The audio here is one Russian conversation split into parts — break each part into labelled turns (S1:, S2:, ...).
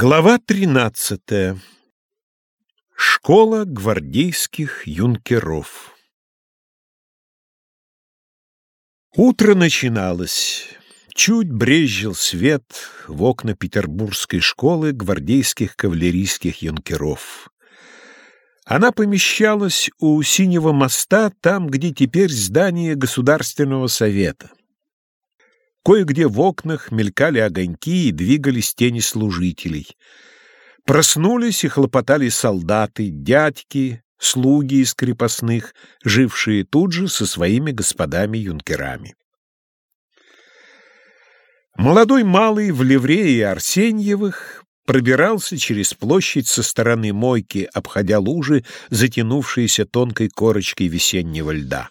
S1: Глава тринадцатая. Школа гвардейских юнкеров. Утро начиналось. Чуть брезжил свет в окна петербургской школы гвардейских кавалерийских юнкеров. Она помещалась у Синего моста, там, где теперь здание Государственного совета. Кое-где в окнах мелькали огоньки и двигались тени служителей. Проснулись и хлопотали солдаты, дядьки, слуги из крепостных, жившие тут же со своими господами-юнкерами. Молодой малый в ливрее Арсеньевых пробирался через площадь со стороны мойки, обходя лужи, затянувшиеся тонкой корочкой весеннего льда.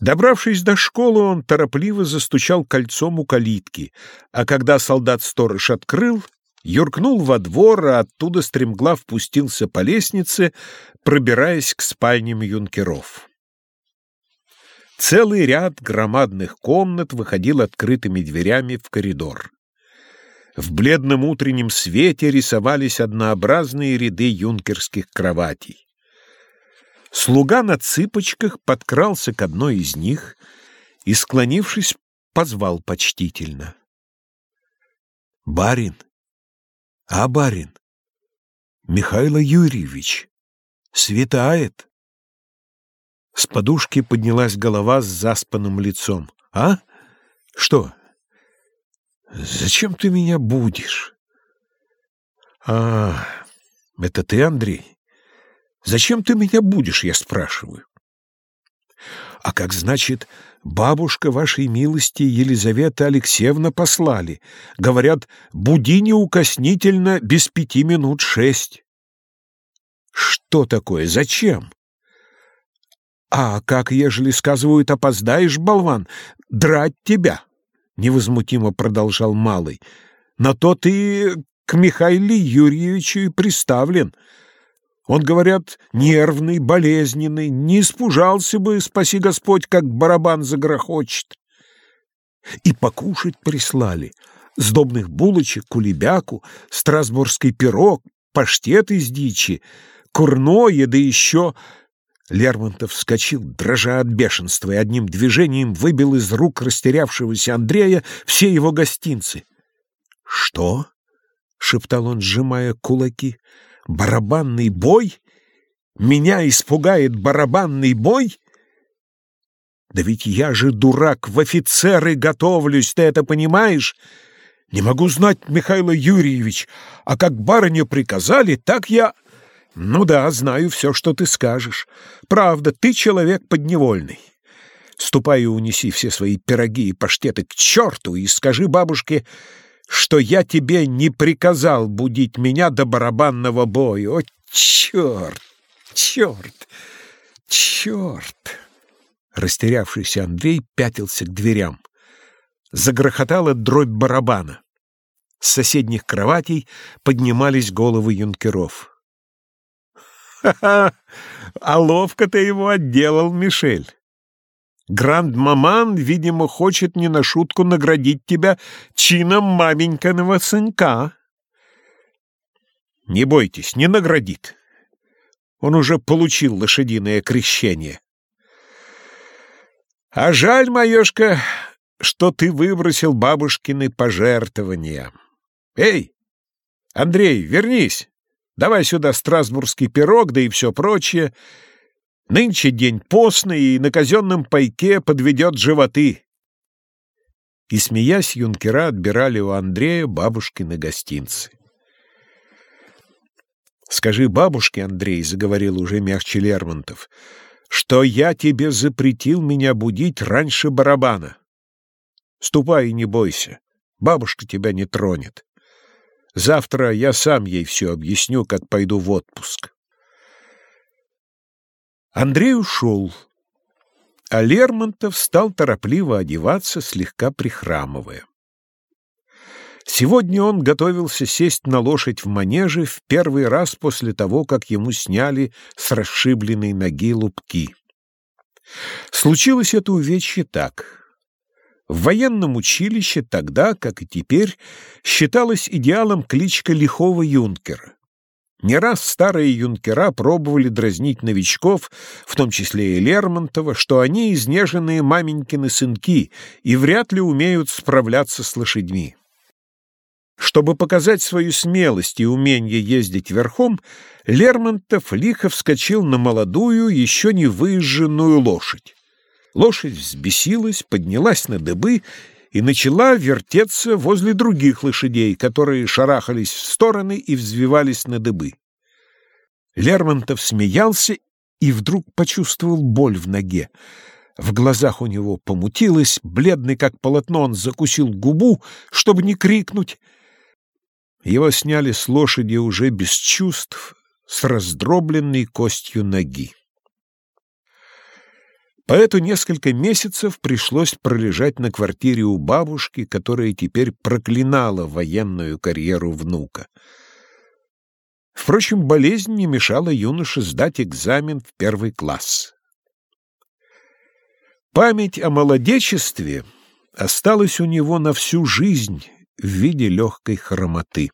S1: Добравшись до школы, он торопливо застучал кольцом у калитки, а когда солдат-сторож открыл, юркнул во двор, а оттуда стремглав впустился по лестнице, пробираясь к спальням юнкеров. Целый ряд громадных комнат выходил открытыми дверями в коридор. В бледном утреннем свете рисовались однообразные ряды юнкерских кроватей. Слуга на цыпочках подкрался к одной из них и, склонившись, позвал почтительно. «Барин! А, барин! Михайло Юрьевич! Светает!» С подушки поднялась голова с заспанным лицом. «А? Что? Зачем ты меня будешь?» «А, это ты, Андрей?» Зачем ты меня будешь, я спрашиваю? А как значит, бабушка вашей милости Елизавета Алексеевна послали? Говорят, буди неукоснительно без пяти минут шесть. Что такое? Зачем? А как, ежели, сказывают, опоздаешь, болван, драть тебя? Невозмутимо продолжал Малый. На то ты к Михаилу Юрьевичу и приставлен — он, говорят, нервный, болезненный, не испужался бы, спаси Господь, как барабан загрохочет. И покушать прислали. Сдобных булочек, кулебяку, страсбургский пирог, паштет из дичи, курное, да еще... Лермонтов вскочил, дрожа от бешенства, и одним движением выбил из рук растерявшегося Андрея все его гостинцы. «Что?» — шептал он, сжимая кулаки. Барабанный бой? Меня испугает барабанный бой? Да ведь я же, дурак, в офицеры готовлюсь, ты это понимаешь? Не могу знать, Михаил Юрьевич, а как барыню приказали, так я... Ну да, знаю все, что ты скажешь. Правда, ты человек подневольный. Ступай и унеси все свои пироги и паштеты к черту и скажи бабушке, что я тебе не приказал будить меня до барабанного боя. О, черт! Черт! Черт! Растерявшийся Андрей пятился к дверям. Загрохотала дробь барабана. С соседних кроватей поднимались головы юнкеров. «Ха-ха! А ловко ты его отделал, Мишель! Гранд-маман, видимо, хочет не на шутку наградить тебя чином маменькиного сынка. Не бойтесь, не наградит. Он уже получил лошадиное крещение. А жаль, Маешка, что ты выбросил бабушкины пожертвования. Эй, Андрей, вернись. Давай сюда страсбургский пирог, да и все прочее. Нынче день постный, и на казенном пайке подведет животы. И, смеясь, юнкера отбирали у Андрея бабушкины гостинцы. «Скажи бабушке, Андрей, — заговорил уже мягче Лермонтов, — что я тебе запретил меня будить раньше барабана. Ступай и не бойся, бабушка тебя не тронет. Завтра я сам ей все объясню, как пойду в отпуск». Андрей ушел, а Лермонтов стал торопливо одеваться, слегка прихрамывая. Сегодня он готовился сесть на лошадь в манеже в первый раз после того, как ему сняли с расшибленной ноги лупки. Случилось это увечье так. В военном училище тогда, как и теперь, считалась идеалом кличка лихого юнкера. Не раз старые юнкера пробовали дразнить новичков, в том числе и Лермонтова, что они изнеженные маменькины сынки и вряд ли умеют справляться с лошадьми. Чтобы показать свою смелость и умение ездить верхом, Лермонтов лихо вскочил на молодую, еще не выезженную лошадь. Лошадь взбесилась, поднялась на дыбы и начала вертеться возле других лошадей, которые шарахались в стороны и взвивались на дыбы. Лермонтов смеялся и вдруг почувствовал боль в ноге. В глазах у него помутилось, бледный как полотно, он закусил губу, чтобы не крикнуть. Его сняли с лошади уже без чувств, с раздробленной костью ноги. Поэту несколько месяцев пришлось пролежать на квартире у бабушки, которая теперь проклинала военную карьеру внука. Впрочем, болезнь не мешала юноше сдать экзамен в первый класс. Память о молодечестве осталась у него на всю жизнь в виде легкой хромоты.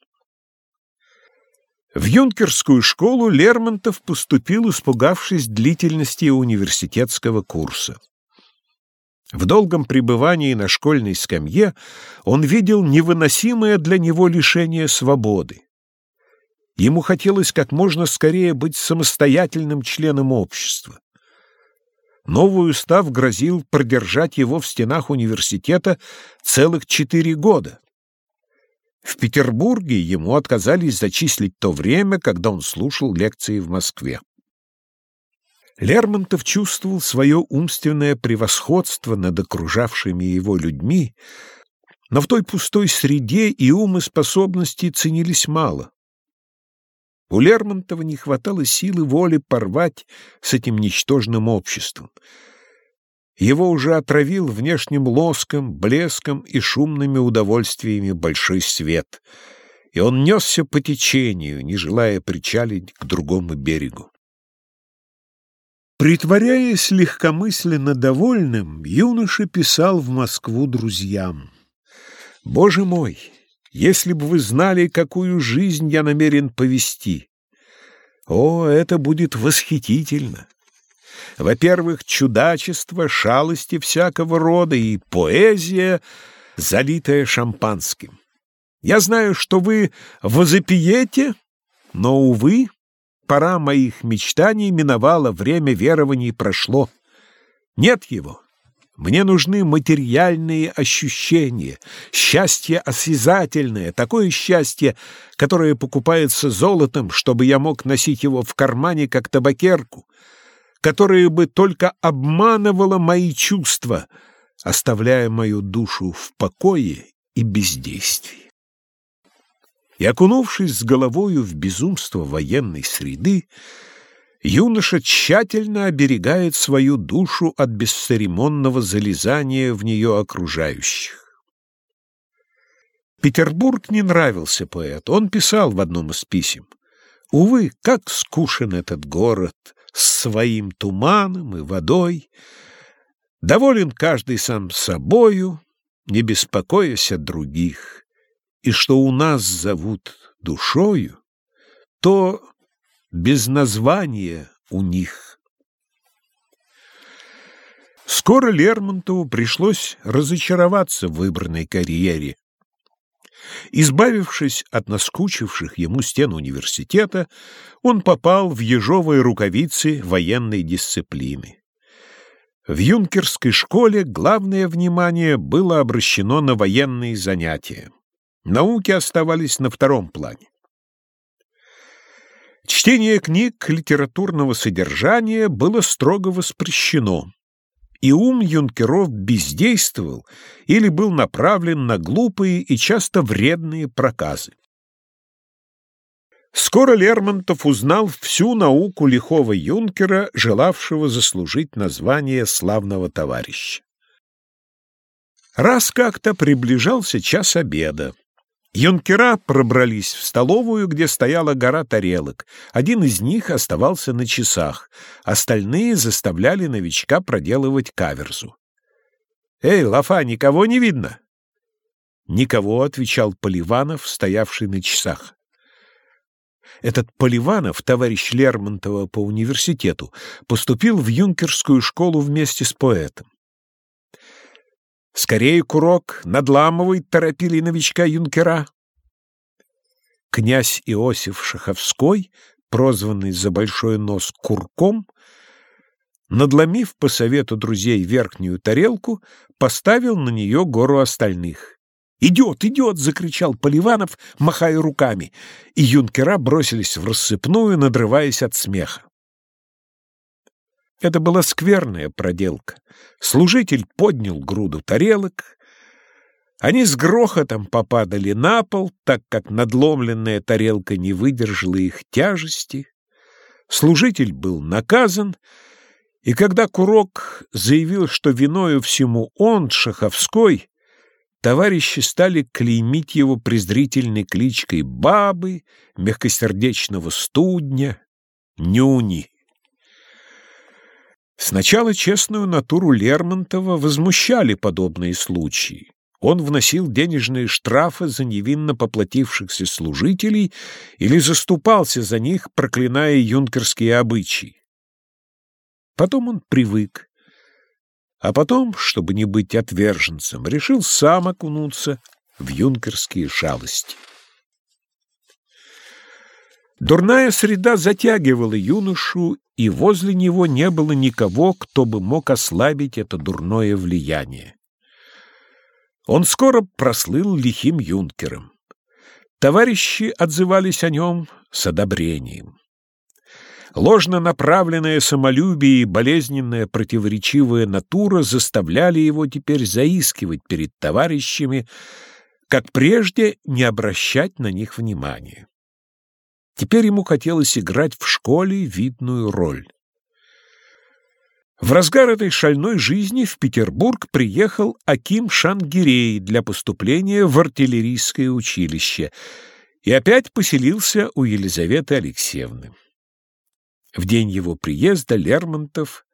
S1: В юнкерскую школу Лермонтов поступил, испугавшись длительности университетского курса. В долгом пребывании на школьной скамье он видел невыносимое для него лишение свободы. Ему хотелось как можно скорее быть самостоятельным членом общества. Новый устав грозил продержать его в стенах университета целых четыре года. В Петербурге ему отказались зачислить то время, когда он слушал лекции в Москве. Лермонтов чувствовал свое умственное превосходство над окружавшими его людьми, но в той пустой среде и ум и способности ценились мало. У Лермонтова не хватало силы воли порвать с этим ничтожным обществом — его уже отравил внешним лоском, блеском и шумными удовольствиями большой свет, и он несся по течению, не желая причалить к другому берегу. Притворяясь легкомысленно довольным, юноша писал в Москву друзьям. «Боже мой, если бы вы знали, какую жизнь я намерен повести! О, это будет восхитительно! Во-первых, чудачество, шалости всякого рода и поэзия, залитая шампанским. Я знаю, что вы возопиете, но, увы, пора моих мечтаний миновала, время верований прошло. Нет его. Мне нужны материальные ощущения, счастье осязательное, такое счастье, которое покупается золотом, чтобы я мог носить его в кармане, как табакерку, которое бы только обманывало мои чувства, оставляя мою душу в покое и бездействии. И, окунувшись с головою в безумство военной среды, юноша тщательно оберегает свою душу от бесцеремонного залезания в нее окружающих. Петербург не нравился поэту. Он писал в одном из писем. «Увы, как скушен этот город, с своим туманом и водой, доволен каждый сам собою, не беспокоясь о других, и что у нас зовут душою, то без названия у них. Скоро Лермонтову пришлось разочароваться в выбранной карьере. Избавившись от наскучивших ему стен университета, он попал в ежовые рукавицы военной дисциплины. В юнкерской школе главное внимание было обращено на военные занятия. Науки оставались на втором плане. Чтение книг литературного содержания было строго воспрещено и ум юнкеров бездействовал или был направлен на глупые и часто вредные проказы. Скоро Лермонтов узнал всю науку лихого юнкера, желавшего заслужить название славного товарища. Раз как-то приближался час обеда. Юнкера пробрались в столовую, где стояла гора тарелок. Один из них оставался на часах, остальные заставляли новичка проделывать каверзу. «Эй, Лафа, никого не видно?» «Никого», — отвечал Поливанов, стоявший на часах. Этот Поливанов, товарищ Лермонтова по университету, поступил в юнкерскую школу вместе с поэтом. «Скорее, курок, надламывай!» — торопили новичка юнкера. Князь Иосиф Шаховской, прозванный за большой нос Курком, надломив по совету друзей верхнюю тарелку, поставил на нее гору остальных. «Идет, идет!» — закричал Поливанов, махая руками, и юнкера бросились в рассыпную, надрываясь от смеха. Это была скверная проделка. Служитель поднял груду тарелок. Они с грохотом попадали на пол, так как надломленная тарелка не выдержала их тяжести. Служитель был наказан, и когда Курок заявил, что виною всему он, Шаховской, товарищи стали клеймить его презрительной кличкой Бабы, мягкосердечного студня, Нюни. Сначала честную натуру Лермонтова возмущали подобные случаи. Он вносил денежные штрафы за невинно поплатившихся служителей или заступался за них, проклиная юнкерские обычаи. Потом он привык, а потом, чтобы не быть отверженцем, решил сам окунуться в юнкерские шалости. Дурная среда затягивала юношу, и возле него не было никого, кто бы мог ослабить это дурное влияние. Он скоро прослыл лихим юнкером. Товарищи отзывались о нем с одобрением. Ложно направленное самолюбие и болезненная противоречивая натура заставляли его теперь заискивать перед товарищами, как прежде не обращать на них внимания. Теперь ему хотелось играть в школе видную роль. В разгар этой шальной жизни в Петербург приехал Аким Шангирей для поступления в артиллерийское училище и опять поселился у Елизаветы Алексеевны. В день его приезда Лермонтов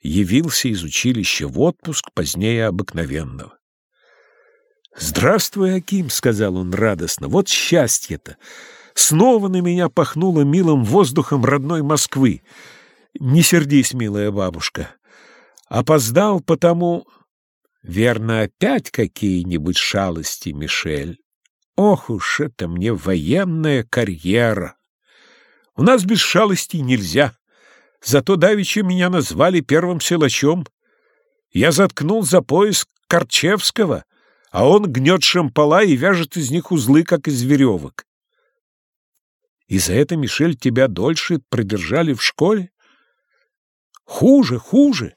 S1: явился из училища в отпуск позднее обыкновенного. «Здравствуй, Аким», — сказал он радостно, — «вот счастье-то! Снова на меня пахнуло милым воздухом родной Москвы. Не сердись, милая бабушка. Опоздал потому... Верно, опять какие-нибудь шалости, Мишель. Ох уж это мне военная карьера!» У нас без шалостей нельзя. Зато давеча меня назвали первым силачом. Я заткнул за пояс Корчевского, а он гнет шампала и вяжет из них узлы, как из веревок. И за это, Мишель, тебя дольше продержали в школе? Хуже, хуже.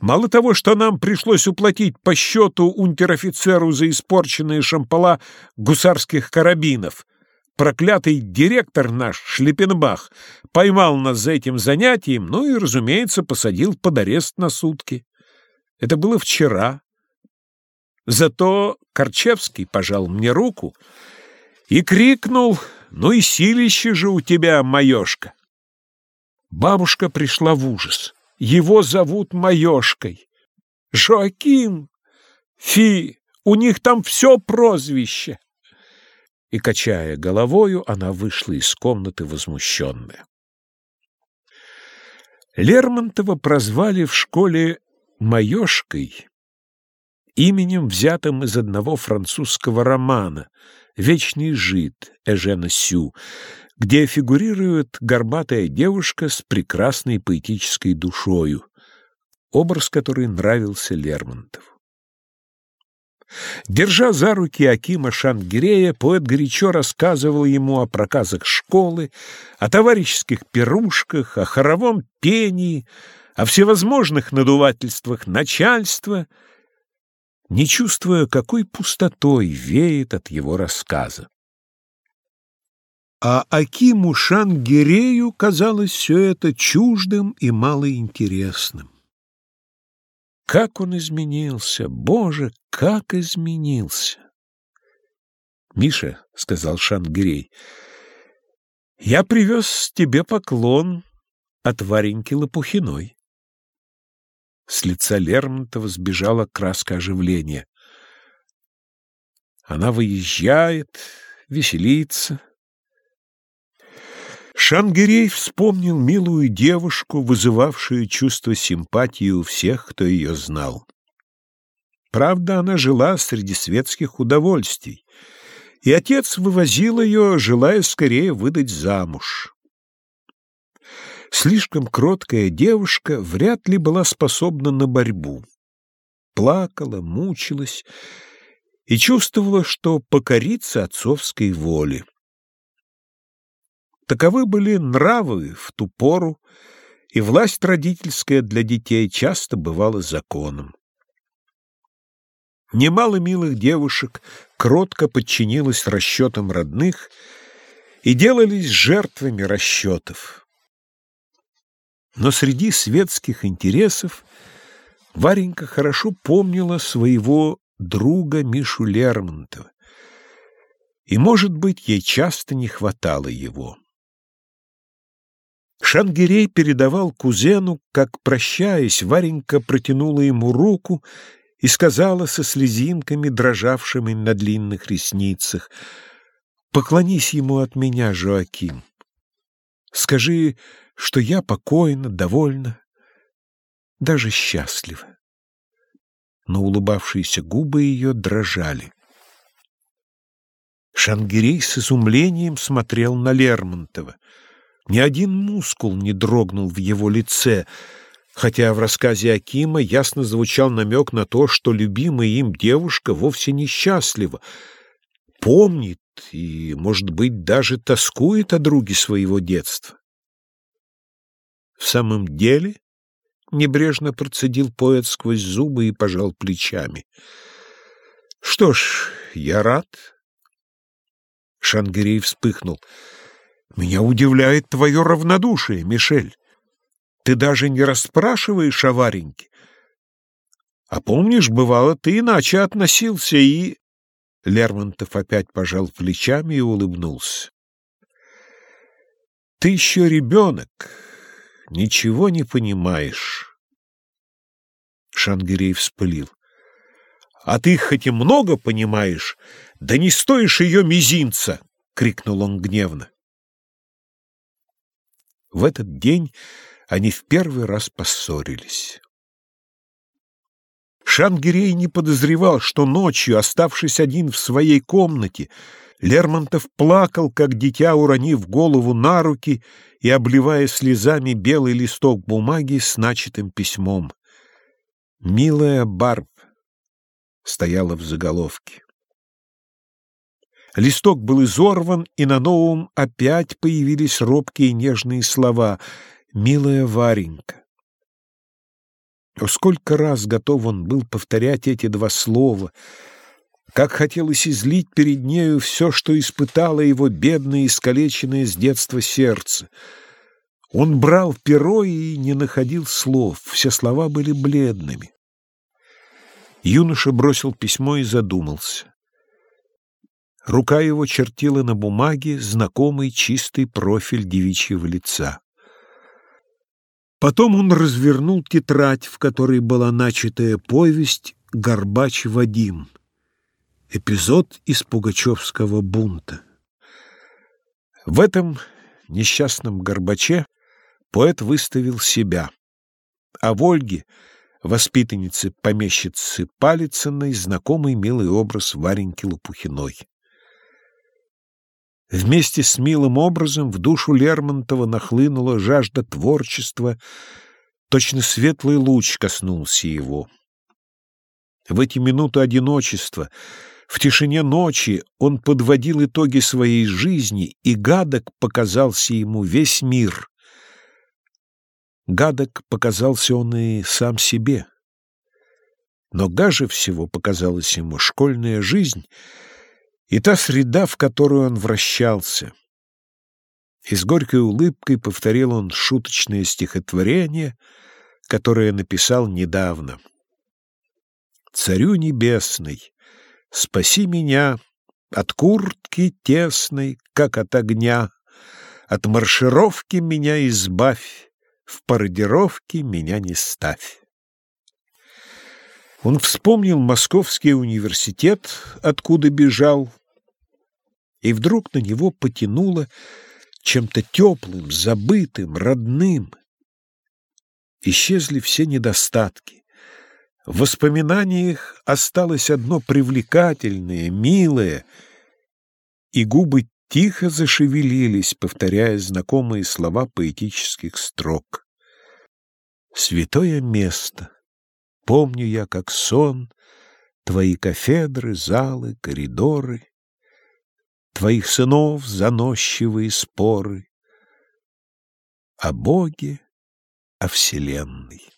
S1: Мало того, что нам пришлось уплатить по счету унтер-офицеру за испорченные шампала гусарских карабинов — проклятый директор наш, Шлепенбах, поймал нас за этим занятием, ну и, разумеется, посадил под арест на сутки. Это было вчера. Зато Корчевский пожал мне руку и крикнул, «Ну и силище же у тебя, Маешка!» Бабушка пришла в ужас. Его зовут Маешкой. Жоаким! Фи, у них там все прозвище и, качая головою, она вышла из комнаты возмущенная. Лермонтова прозвали в школе «Маешкой», именем, взятым из одного французского романа «Вечный жид» Эжена Сю, где фигурирует горбатая девушка с прекрасной поэтической душою, образ которой нравился Лермонтову. Держа за руки Акима Шангирея, поэт горячо рассказывал ему о проказах школы, о товарищеских пирушках, о хоровом пении, о всевозможных надувательствах начальства, не чувствуя, какой пустотой веет от его рассказа. А Акиму Шангирею казалось все это чуждым и малоинтересным. Как он изменился! Боже, как изменился! «Миша», — сказал Шангирей, — «я привез тебе поклон от Вареньки Лопухиной». С лица Лермонтова сбежала краска оживления. Она выезжает, веселится. Шангирей вспомнил милую девушку, вызывавшую чувство симпатии у всех, кто ее знал. Правда, она жила среди светских удовольствий, и отец вывозил ее, желая скорее выдать замуж. Слишком кроткая девушка вряд ли была способна на борьбу. Плакала, мучилась и чувствовала, что покорится отцовской воле. Таковы были нравы в ту пору, и власть родительская для детей часто бывала законом. Немало милых девушек кротко подчинилось расчетам родных и делались жертвами расчетов. Но среди светских интересов Варенька хорошо помнила своего друга Мишу Лермонтова, и, может быть, ей часто не хватало его. Шангирей передавал кузену, как, прощаясь, Варенька протянула ему руку и сказала со слезинками, дрожавшими на длинных ресницах, «Поклонись ему от меня, Жоаким. Скажи, что я покойна, довольна, даже счастлива. Но улыбавшиеся губы ее дрожали. Шангирей с изумлением смотрел на Лермонтова. Ни один мускул не дрогнул в его лице, хотя в рассказе Акима ясно звучал намек на то, что любимая им девушка вовсе несчастлива, помнит и, может быть, даже тоскует о друге своего детства. В самом деле, небрежно процедил поэт сквозь зубы и пожал плечами. Что ж, я рад. Шангирей вспыхнул. Меня удивляет твое равнодушие, Мишель. Ты даже не расспрашиваешь о Вареньке. А помнишь, бывало, ты иначе относился и... Лермонтов опять пожал плечами и улыбнулся. Ты еще ребенок, ничего не понимаешь. Шангирей вспылил. А ты хоть и много понимаешь, да не стоишь ее мизинца, крикнул он гневно. В этот день они в первый раз поссорились. Шангирей не подозревал, что ночью, оставшись один в своей комнате, Лермонтов плакал, как дитя, уронив голову на руки и обливая слезами белый листок бумаги с начатым письмом. «Милая Барб» стояла в заголовке. Листок был изорван, и на новом опять появились робкие нежные слова «Милая Варенька». О, сколько раз готов он был повторять эти два слова — как хотелось излить перед нею все, что испытало его бедное, искалеченное с детства сердце. Он брал перо и не находил слов, все слова были бледными. Юноша бросил письмо и задумался. Рука его чертила на бумаге знакомый чистый профиль девичьего лица. Потом он развернул тетрадь, в которой была начатая повесть «Горбач Вадим». Эпизод из Пугачевского бунта. В этом несчастном Горбаче поэт выставил себя, а в Ольге, воспитаннице помещицы Палицыной, знакомый милый образ Вареньки Лопухиной. Вместе с милым образом в душу Лермонтова нахлынула жажда творчества, точно светлый луч коснулся его. В эти минуты одиночества — в тишине ночи он подводил итоги своей жизни, и гадок показался ему весь мир. Гадок показался он и сам себе. Но гаже всего показалась ему школьная жизнь и та среда, в которую он вращался. И с горькой улыбкой повторил он шуточное стихотворение, которое написал недавно. «Царю небесный, Спаси меня от куртки тесной, как от огня, От маршировки меня избавь, В пародировке меня не ставь. Он вспомнил Московский университет, откуда бежал, и вдруг на него потянуло чем-то теплым, забытым, родным. Исчезли все недостатки. В воспоминаниях осталось одно привлекательное, милое, и губы тихо зашевелились, повторяя знакомые слова поэтических строк. «Святое место! Помню я, как сон, твои кафедры, залы, коридоры, твоих сынов заносчивые споры о Боге, о Вселенной».